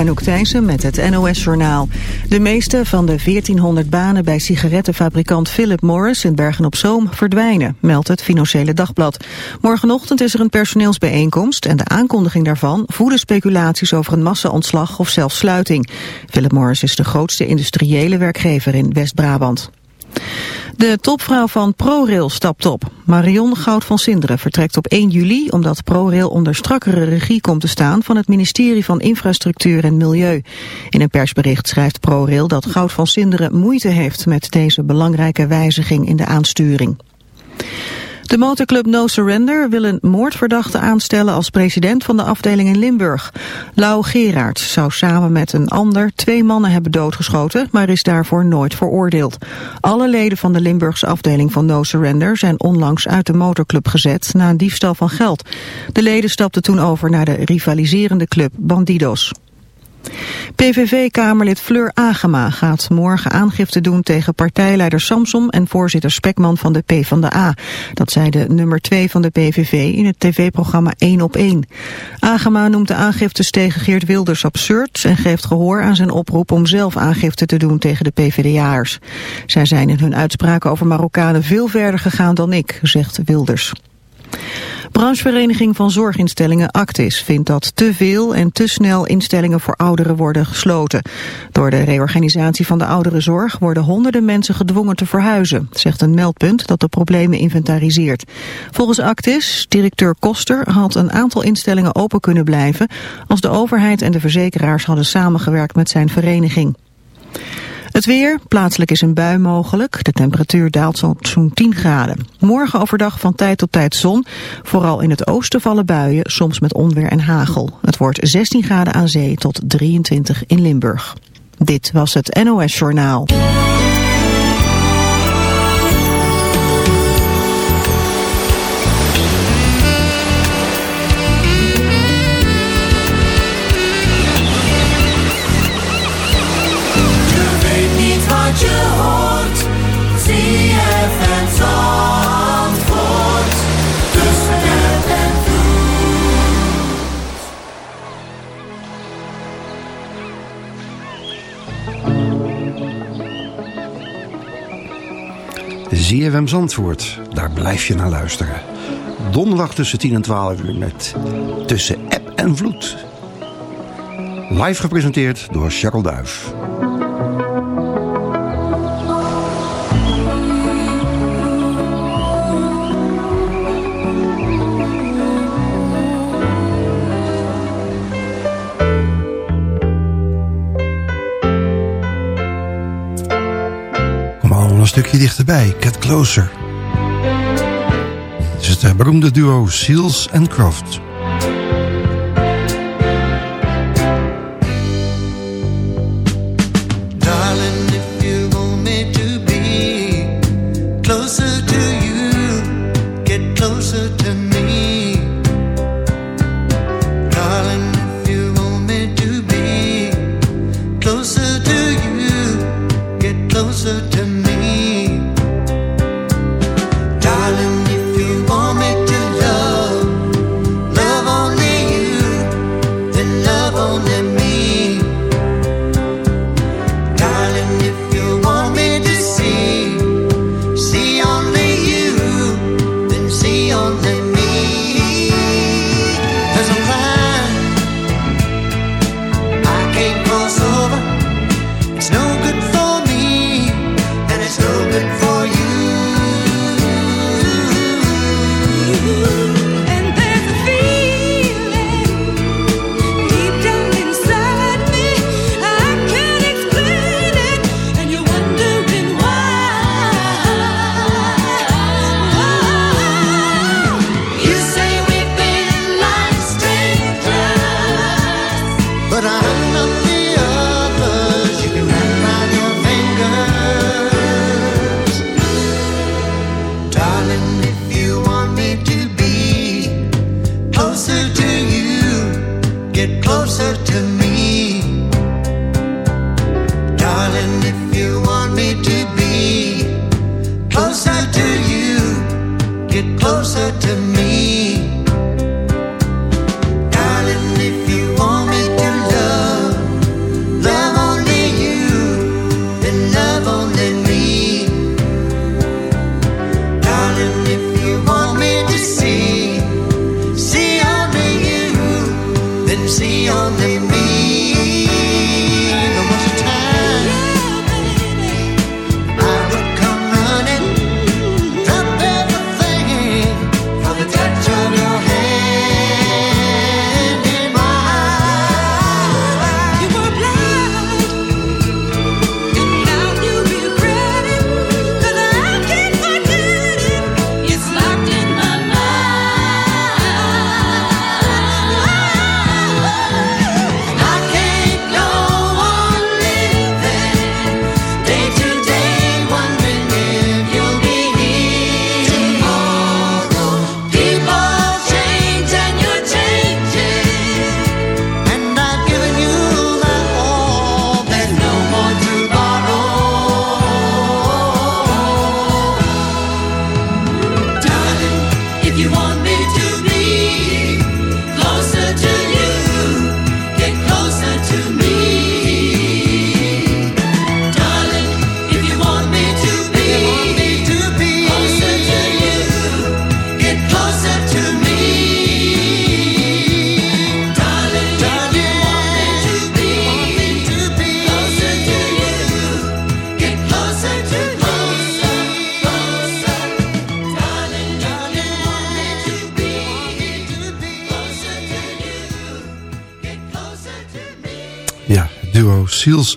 Anouk Thijssen met het NOS-journaal. De meeste van de 1400 banen bij sigarettenfabrikant Philip Morris in Bergen-op-Zoom verdwijnen, meldt het Financiële Dagblad. Morgenochtend is er een personeelsbijeenkomst en de aankondiging daarvan voeden speculaties over een massa-ontslag of zelfs sluiting. Philip Morris is de grootste industriële werkgever in West-Brabant. De topvrouw van ProRail stapt op. Marion Goud van Sinderen vertrekt op 1 juli... omdat ProRail onder strakkere regie komt te staan... van het ministerie van Infrastructuur en Milieu. In een persbericht schrijft ProRail dat Goud van Sinderen moeite heeft... met deze belangrijke wijziging in de aansturing. De motorclub No Surrender wil een moordverdachte aanstellen als president van de afdeling in Limburg. Lau Gerard zou samen met een ander twee mannen hebben doodgeschoten, maar is daarvoor nooit veroordeeld. Alle leden van de Limburgse afdeling van No Surrender zijn onlangs uit de motorclub gezet na een diefstal van geld. De leden stapten toen over naar de rivaliserende club Bandidos. PVV-kamerlid Fleur Agema gaat morgen aangifte doen tegen partijleider Samsom en voorzitter Spekman van de PvdA. Dat zei de nummer 2 van de PVV in het tv-programma 1 op 1. Agema noemt de aangiftes tegen Geert Wilders absurd en geeft gehoor aan zijn oproep om zelf aangifte te doen tegen de PvdA'ers. Zij zijn in hun uitspraken over Marokkanen veel verder gegaan dan ik, zegt Wilders. Branchevereniging van Zorginstellingen Actis vindt dat te veel en te snel instellingen voor ouderen worden gesloten. Door de reorganisatie van de ouderenzorg worden honderden mensen gedwongen te verhuizen, zegt een meldpunt dat de problemen inventariseert. Volgens Actis, directeur Koster, had een aantal instellingen open kunnen blijven als de overheid en de verzekeraars hadden samengewerkt met zijn vereniging. Het weer, plaatselijk is een bui mogelijk. De temperatuur daalt zo'n 10 graden. Morgen overdag van tijd tot tijd zon. Vooral in het oosten vallen buien, soms met onweer en hagel. Het wordt 16 graden aan zee tot 23 in Limburg. Dit was het NOS Journaal. ZFM Zandvoort, daar blijf je naar luisteren. Donderdag tussen 10 en 12 uur met Tussen App en Vloed. Live gepresenteerd door Jacques Duif. Stukje dichterbij, Get Closer. Het is het beroemde duo Seals and Croft.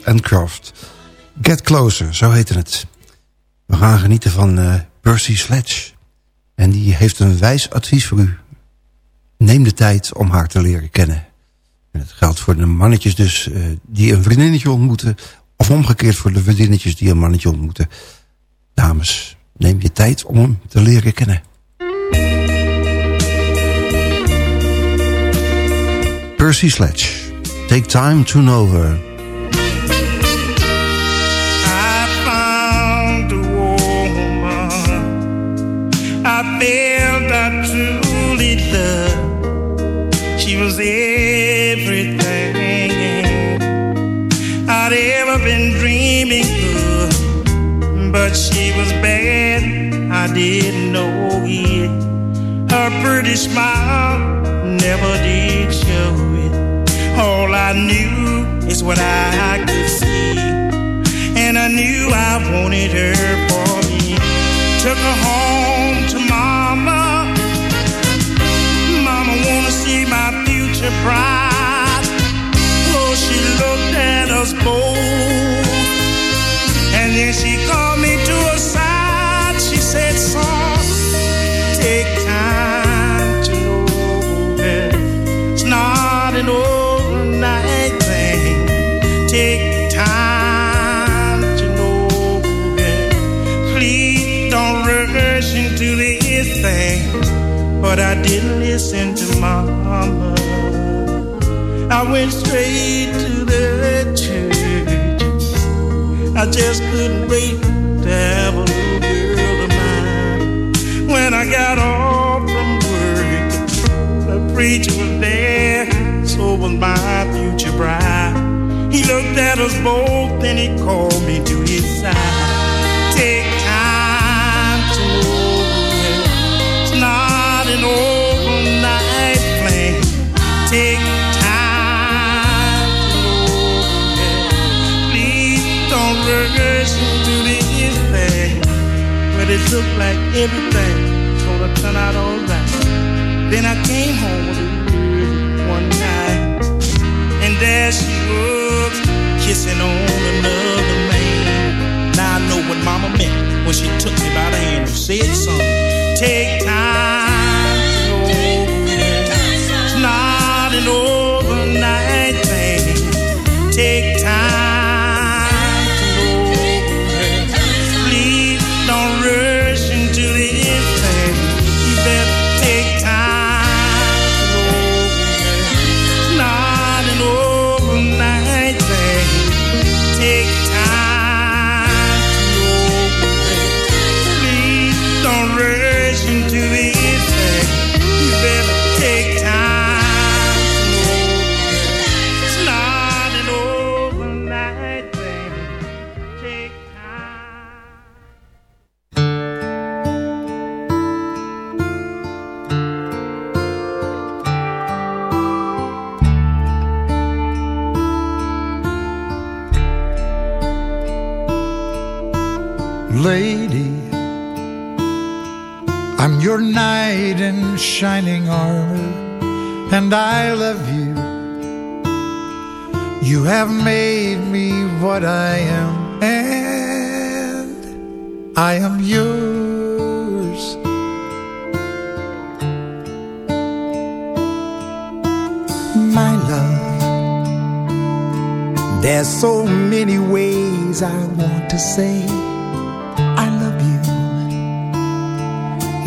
And Croft. Get Closer, zo heette het. We gaan genieten van uh, Percy Sledge. En die heeft een wijs advies voor u. Neem de tijd om haar te leren kennen. En het geldt voor de mannetjes dus uh, die een vriendinnetje ontmoeten... of omgekeerd voor de vriendinnetjes die een mannetje ontmoeten. Dames, neem je tijd om hem te leren kennen. Percy Sledge. Take time to know her. But she was bad, I didn't know it. Her pretty smile never did show it. All I knew is what I could see. And I knew I wanted her for me. Took her home to mama. Mama wanna see my future bright. Oh, she looked at us both. And then she called I went straight to the church. I just couldn't wait to have a little girl of mine. When I got off from work, the preacher was there, so was my future bride. He looked at us both and he called me to his side. But it looked like everything's gonna turn out alright. Then I came home one night, and there she was, kissing on another man. Now I know what Mama meant when she took me by the hand and said something. Take time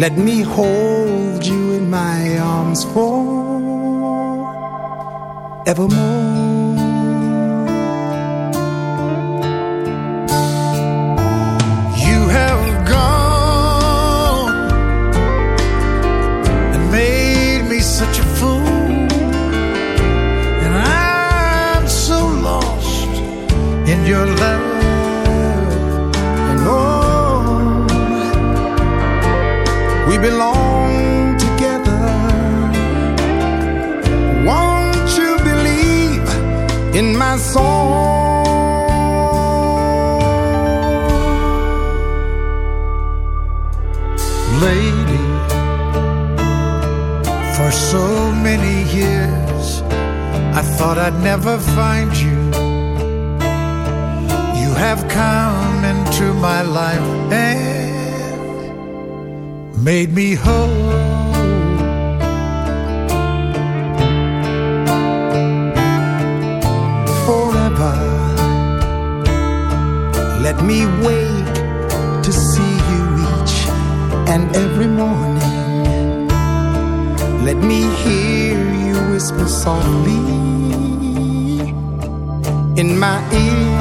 Let me hold you in my arms for evermore. You have belong together. Won't you believe in my song? Lady, for so many years, I thought I'd never find you. You have come into my life and made me whole. Forever, let me wake to see you each and every morning. Let me hear you whisper softly in my ear.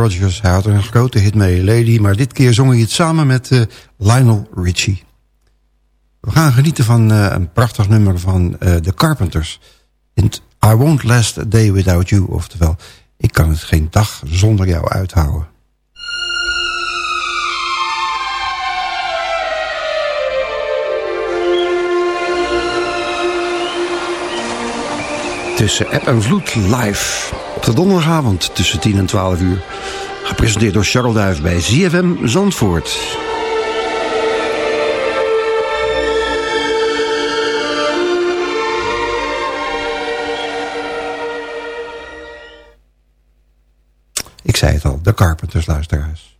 Rogers. Hij had een grote hit mee, Lady. Maar dit keer zong hij het samen met uh, Lionel Richie. We gaan genieten van uh, een prachtig nummer van uh, The Carpenters. I Won't Last a Day Without You. Oftewel, ik kan het geen dag zonder jou uithouden. Tussen app en vloed live. Op de donderdagavond tussen 10 en 12 uur. Gepresenteerd door Charles Duif bij ZFM Zandvoort. Ik zei het al, de Carpenters luisteraars.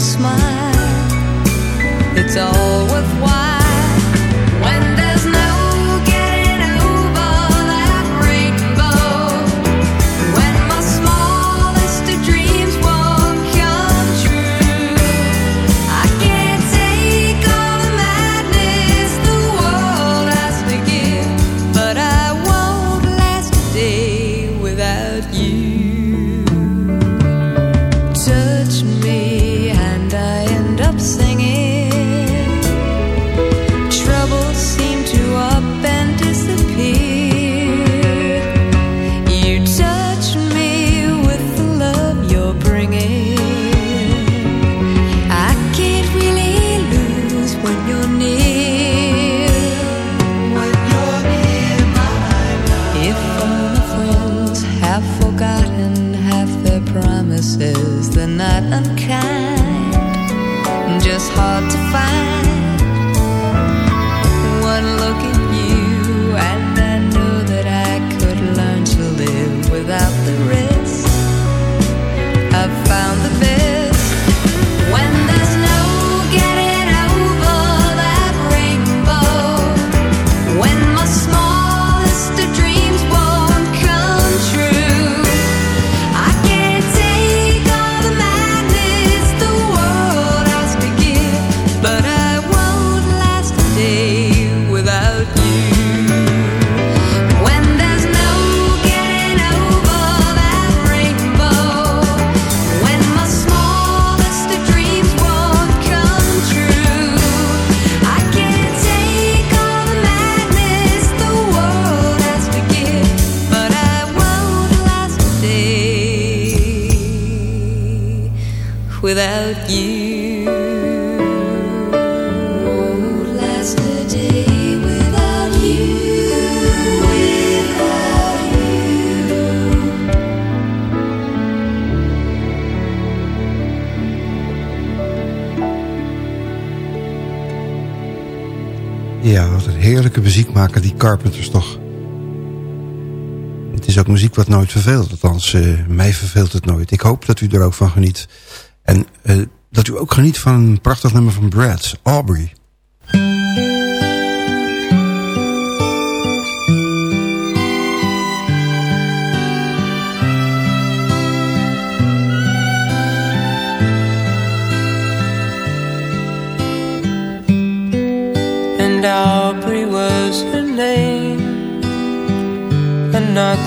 smile. It's all worthwhile. Carpenters toch. Het is ook muziek wat nooit verveelt. Althans, uh, mij verveelt het nooit. Ik hoop dat u er ook van geniet. En uh, dat u ook geniet van een prachtig nummer van Brad, Aubrey.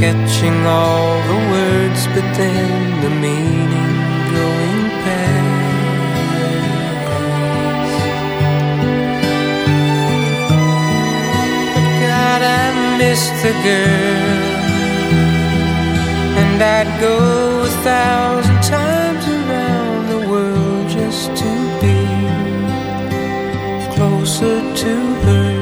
Catching all the words, but then the meaning going past. But God, I miss the girl, and I'd go a thousand times around the world just to be closer to her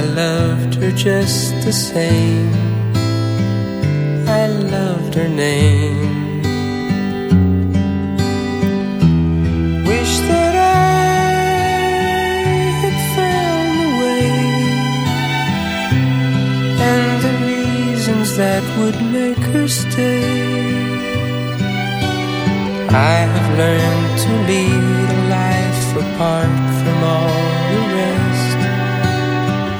I loved her just the same. I loved her name. Wish that I had found the way and the reasons that would make her stay. I have learned to lead a life apart from all the rest.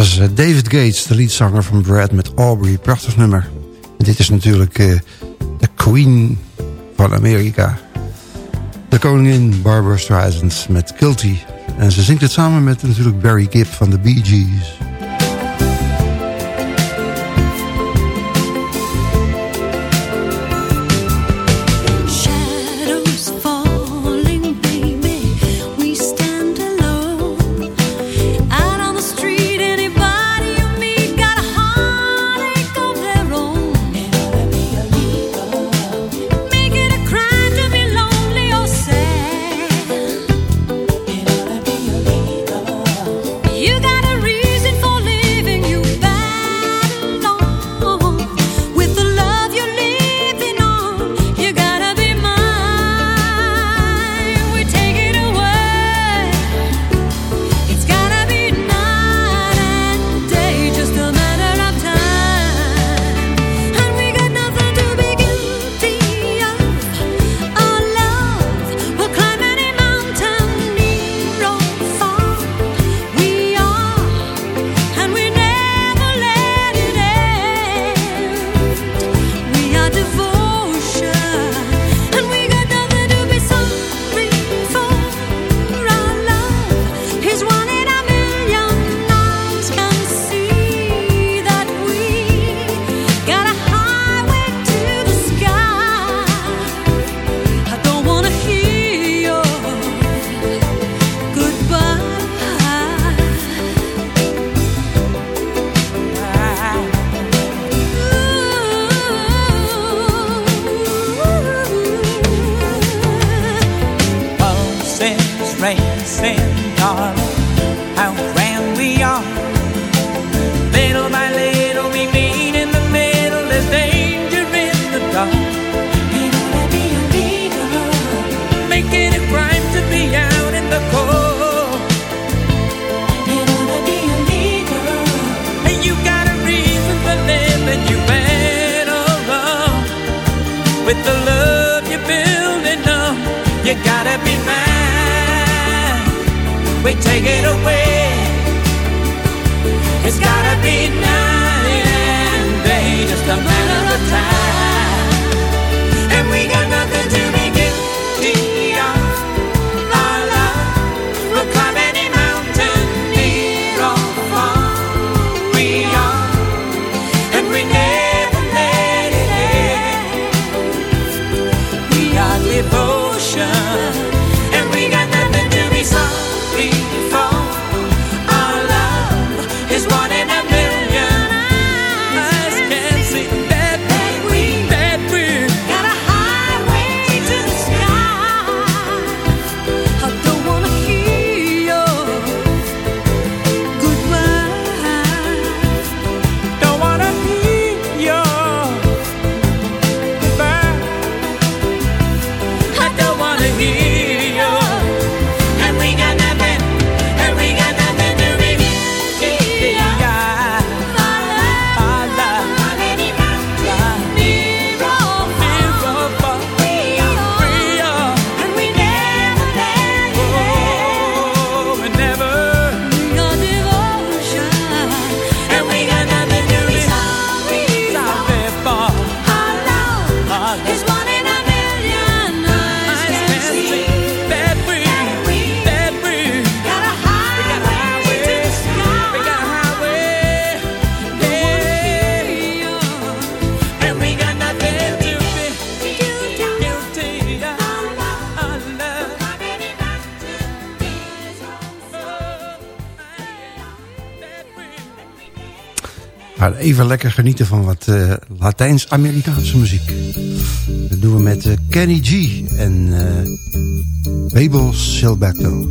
was eh, David Gates, de leadzanger van Brad met Aubrey. Prachtig nummer. En dit is natuurlijk eh, de queen van Amerika. De koningin Barbara Streisand met Guilty. En ze zingt het samen met natuurlijk Barry Gibb van de Bee Gees. even lekker genieten van wat eh, Latijns-Amerikaanse muziek. Dat doen we met eh, Kenny G en eh, Babel Silbato.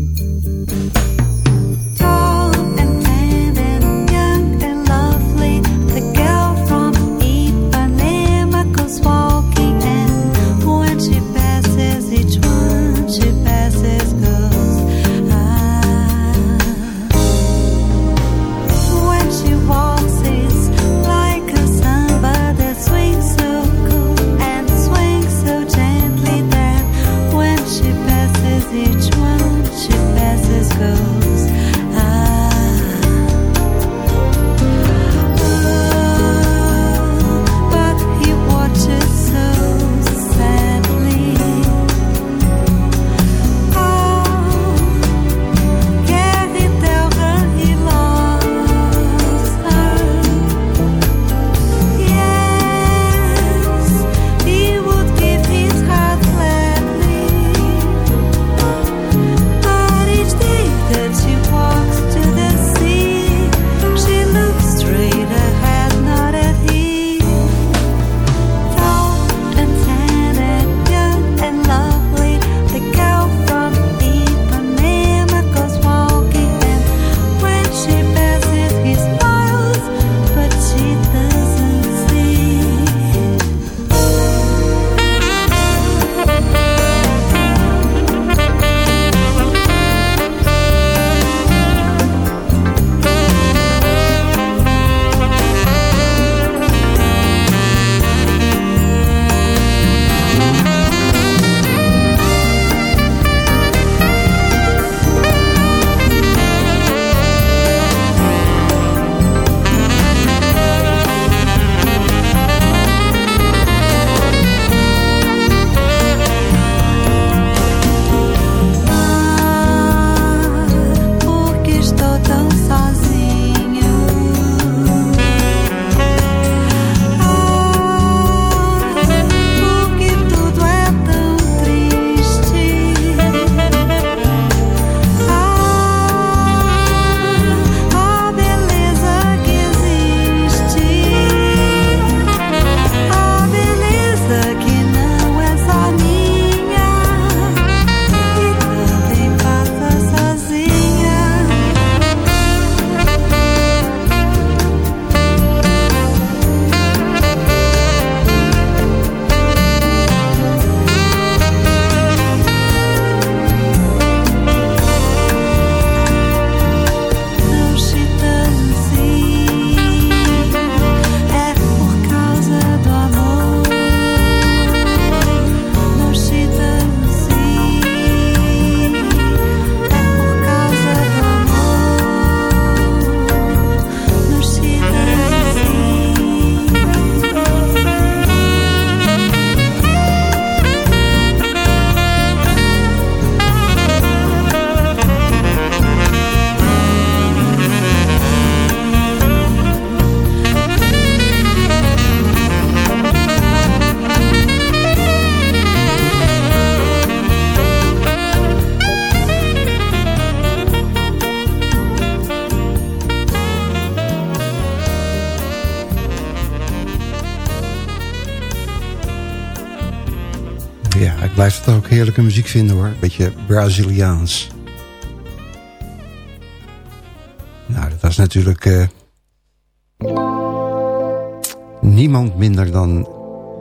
heerlijke muziek vinden hoor. Beetje Braziliaans. Nou, dat was natuurlijk... Eh, niemand minder dan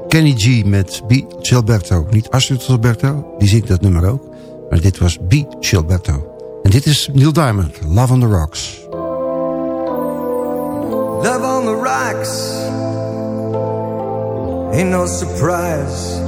Kenny G met B. Gilberto. Niet Astrid Gilberto, die zingt dat nummer ook. Maar dit was B. Gilberto. En dit is Neil Diamond, Love on the Rocks. Love on the Rocks Ain't no surprise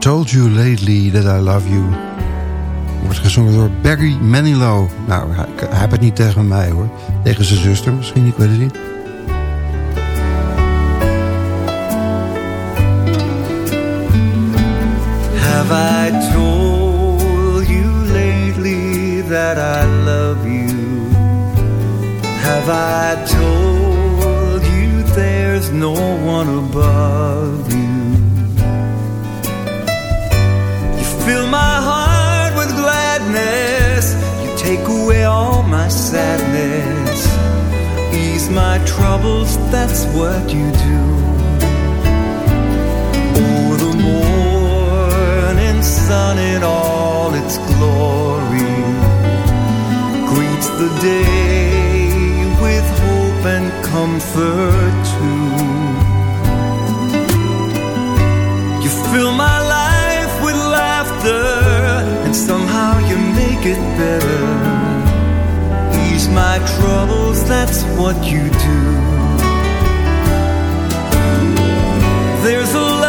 told you lately that I love you? Wordt gezongen door Barry Manilow. Nou, hij, hij heeft het niet tegen mij hoor. Tegen zijn zuster misschien, ik weet het niet. Have I told you lately that I love you? Have I told you there's no one above sadness, ease my troubles, that's what you do. Oh, the morning sun in all its glory greets the day with hope and comfort too. You fill my life with laughter, and somehow you make it better. My troubles, that's what you do. There's a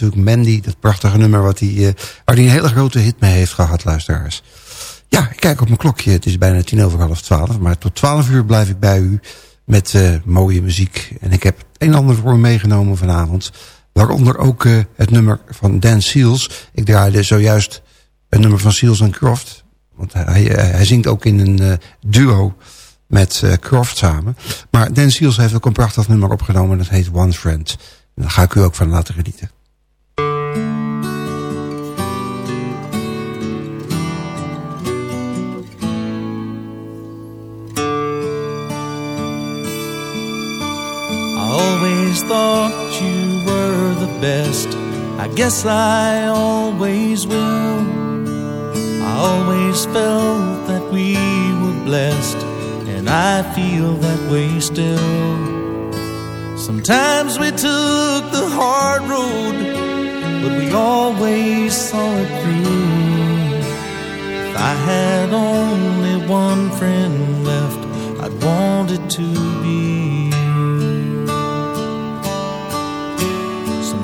natuurlijk Mandy, dat prachtige nummer wat hij, eh, waar hij een hele grote hit mee heeft gehad, luisteraars. Ja, ik kijk op mijn klokje, het is bijna tien over half twaalf, maar tot twaalf uur blijf ik bij u met eh, mooie muziek. En ik heb een en ander voor meegenomen vanavond, waaronder ook eh, het nummer van Dan Seals. Ik draaide zojuist een nummer van Seals en Croft, want hij, hij zingt ook in een duo met Croft samen. Maar Dan Seals heeft ook een prachtig nummer opgenomen. Dat heet One Friend. En daar ga ik u ook van laten genieten. Always thought you were the best. I guess I always will. I always felt that we were blessed, and I feel that way still. Sometimes we took the hard road, but we always saw it through. If I had only one friend left, I'd want it to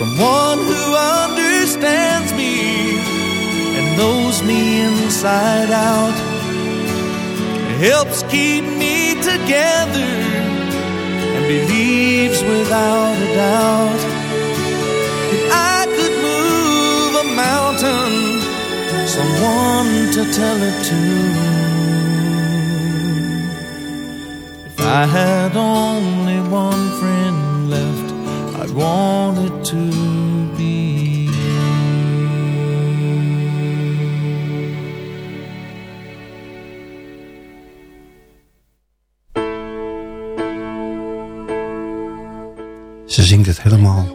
Someone who understands me and knows me inside out. Helps keep me together and believes without a doubt that I could move a mountain. Someone to tell it to. If I had only one friend I'd want it to be Ze zingt het helemaal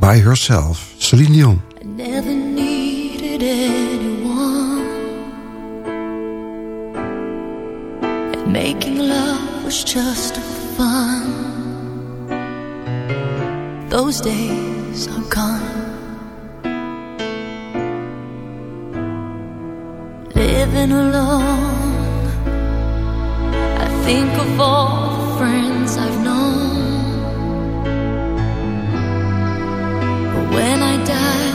by herself. Celine Dion. I never needed anyone. And making love was just fun. Those days are gone. Living alone. I think of all the friends I've known. But when I die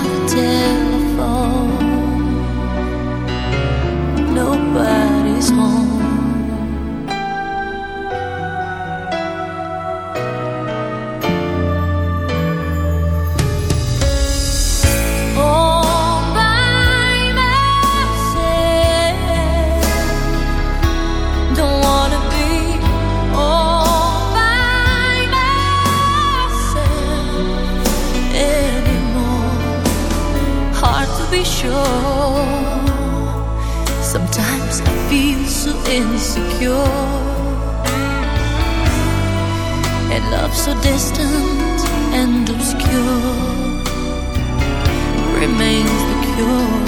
insecure. A love so distant and obscure remains the cure.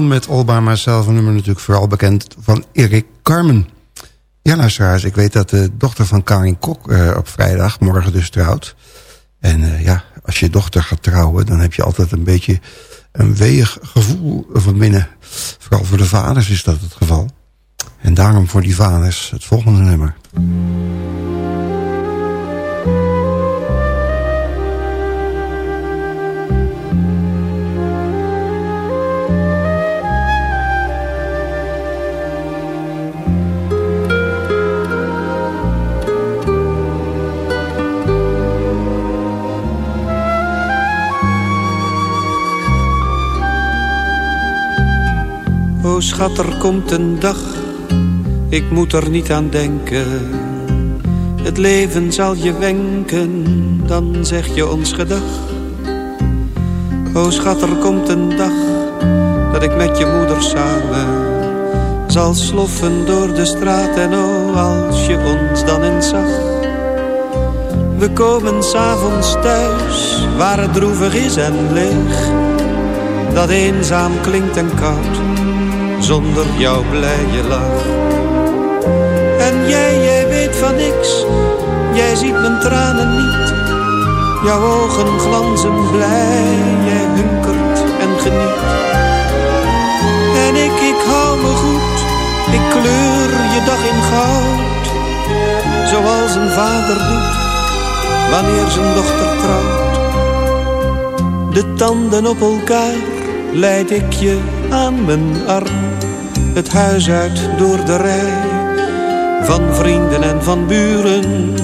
Met All By Myself. Een nummer natuurlijk vooral bekend van Erik Carmen. Ja, luisteraars, ik weet dat de dochter van Karin Kok eh, op vrijdag, morgen dus trouwt. En eh, ja, als je dochter gaat trouwen, dan heb je altijd een beetje een weeg gevoel van binnen. Vooral voor de vaders is dat het geval. En daarom voor die vaders het volgende nummer. O schat, er komt een dag, ik moet er niet aan denken. Het leven zal je wenken, dan zeg je ons gedag. O schat, er komt een dag, dat ik met je moeder samen zal sloffen door de straat. En o, als je ons dan eens zag. We komen s'avonds thuis, waar het droevig is en leeg. dat eenzaam klinkt en koud, zonder jouw blije lach. En jij, jij weet van niks, jij ziet mijn tranen niet. Jouw ogen glanzen blij, jij hunkert en geniet. En ik, ik hou me goed, ik kleur je dag in goud. Zoals een vader doet, wanneer zijn dochter trouwt. De tanden op elkaar leid ik je aan mijn arm. Het huis uit door de rij van vrienden en van buren.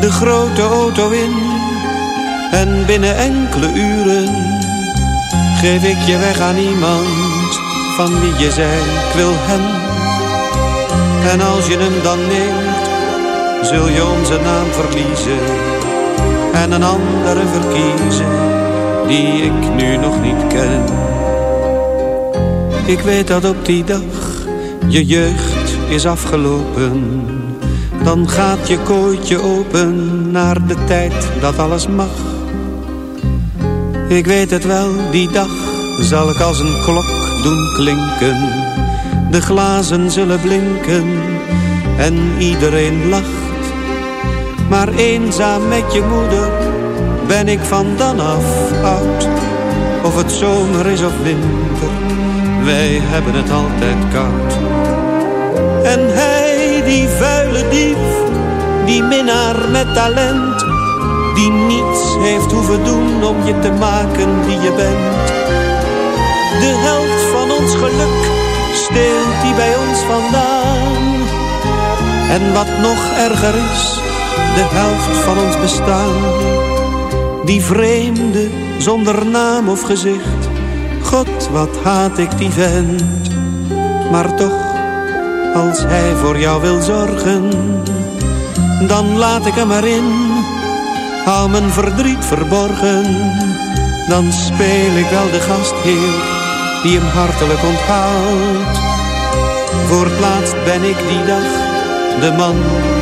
De grote auto in en binnen enkele uren geef ik je weg aan iemand van wie je zei ik wil hem. En als je hem dan neemt, zul je onze naam verliezen en een andere verkiezen die ik nu nog niet ken. Ik weet dat op die dag je jeugd is afgelopen. Dan gaat je kooitje open naar de tijd dat alles mag. Ik weet het wel, die dag zal ik als een klok doen klinken. De glazen zullen blinken en iedereen lacht. Maar eenzaam met je moeder ben ik van dan af oud. Of het zomer is of winter, wij hebben het altijd koud. En hij, die vuile dief, die minnaar met talent, die niets heeft hoeven doen om je te maken wie je bent. De helft van ons geluk steelt hij bij ons vandaan. En wat nog erger is, de helft van ons bestaan. Die vreemde, zonder naam of gezicht. God, wat haat ik die vent. Maar toch, als hij voor jou wil zorgen, dan laat ik hem erin. Hou mijn verdriet verborgen, dan speel ik wel de gastheer die hem hartelijk onthoudt. Voor het laatst ben ik die dag de man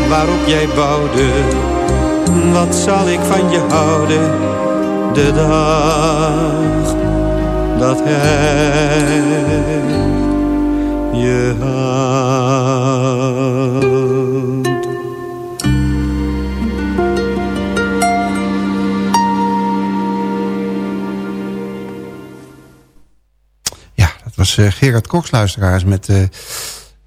waarop jij bouwde. Wat zal ik van je houden, de dag dat hij je. Ja, dat was eh, Gerard Cox, luisteraars, met... eh,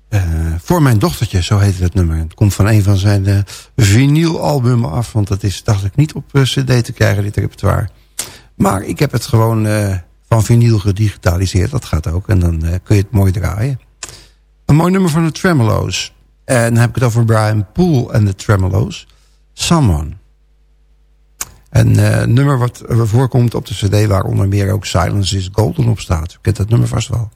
eh, voor mijn dochtertje, zo heette het nummer. Het komt van een van zijn eh vinylalbumen af. Want dat is, dacht ik, niet op cd te krijgen, dit repertoire. Maar ik heb het gewoon van vinyl gedigitaliseerd. Dat gaat ook. En dan eh, kun je het mooi draaien. Een mooi nummer van de Tremolo's. En dan heb ik het over Brian Poole en de Tremolo's. Someone. Een eh, nummer wat voorkomt op de cd... waar onder meer ook Silence is Golden op staat. U kent dat nummer vast wel.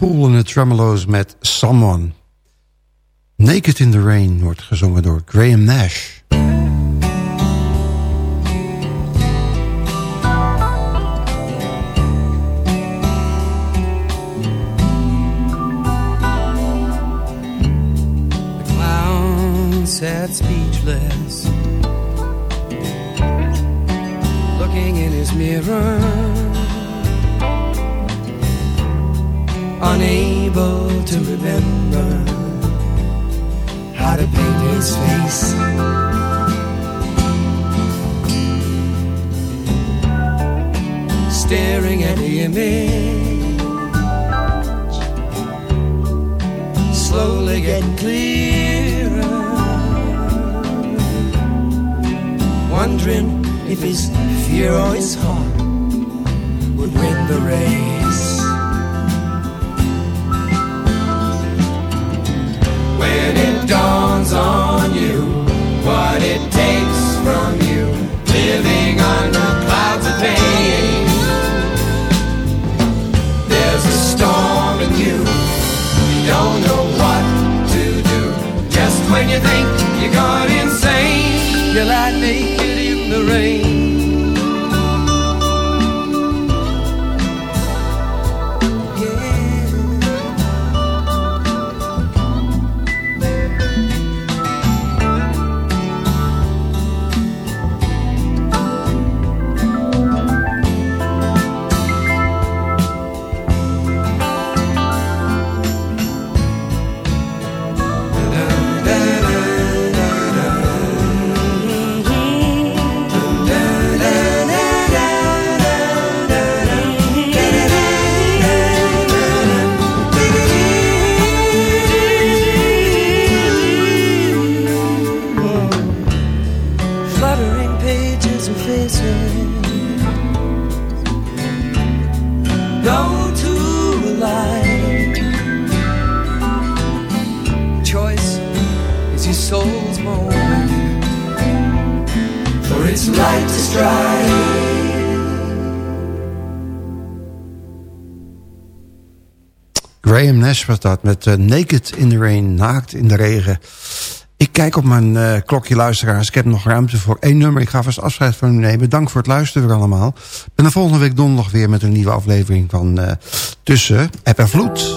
Poole en de Tremolos met Someone. Naked in the Rain wordt gezongen door Graham Nash. The clown sat speechless, to paint his face. Staring at the image slowly getting clearer. Wondering if his fear or his heart would win the race. When it dawns on you what it takes from you, living under clouds of pain. There's a storm in you you don't know what to do. Just when you think you're gone insane, you're lie naked in the rain. Graham Nash was dat met eh, Naked in the Rain, naakt in de regen. Ik kijk op mijn eh, klokje luisteraars. Ik heb nog ruimte voor één nummer. Ik ga vast afscheid van u nemen. Dank voor het luisteren weer allemaal. Ik ben de volgende week donderdag weer met een nieuwe aflevering van eh, Tussen App en Vloed.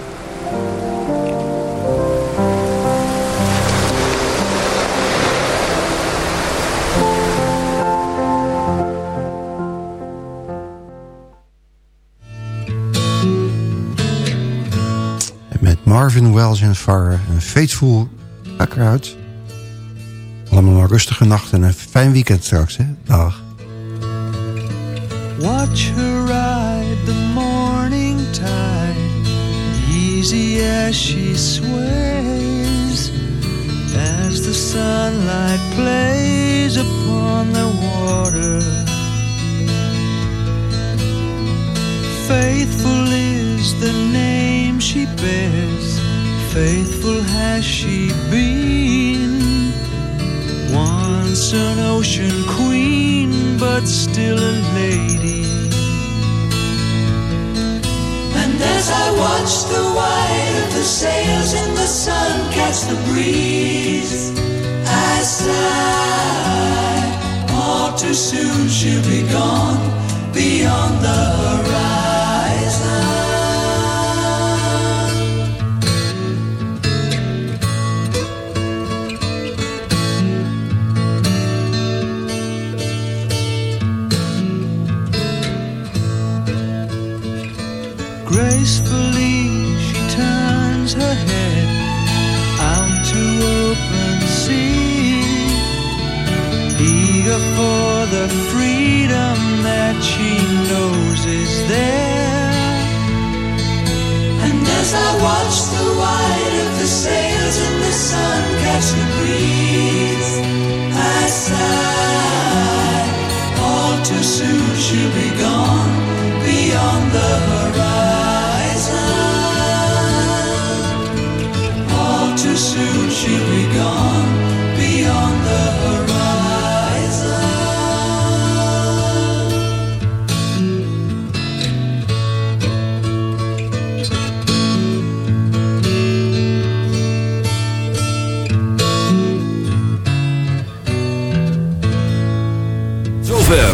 Welsh en Farrer en Faithful Akruid. Allemaal een rustige nacht en een fijn weekend straks. Hè? Dag. Watch her ride the morning tide, easy as she sways, as the sunlight plays upon the water. Faithful is the name she bears, faithful has she been. Once an ocean queen, but still a lady. And as I watch the white of the sails in the sun catch the breeze, I sigh. All too soon she'll be gone beyond the horizon. Eager for the freedom that she knows is there. And as I watch the white of the sails in the sun catch the breeze, I sigh. All too soon she'll be gone beyond the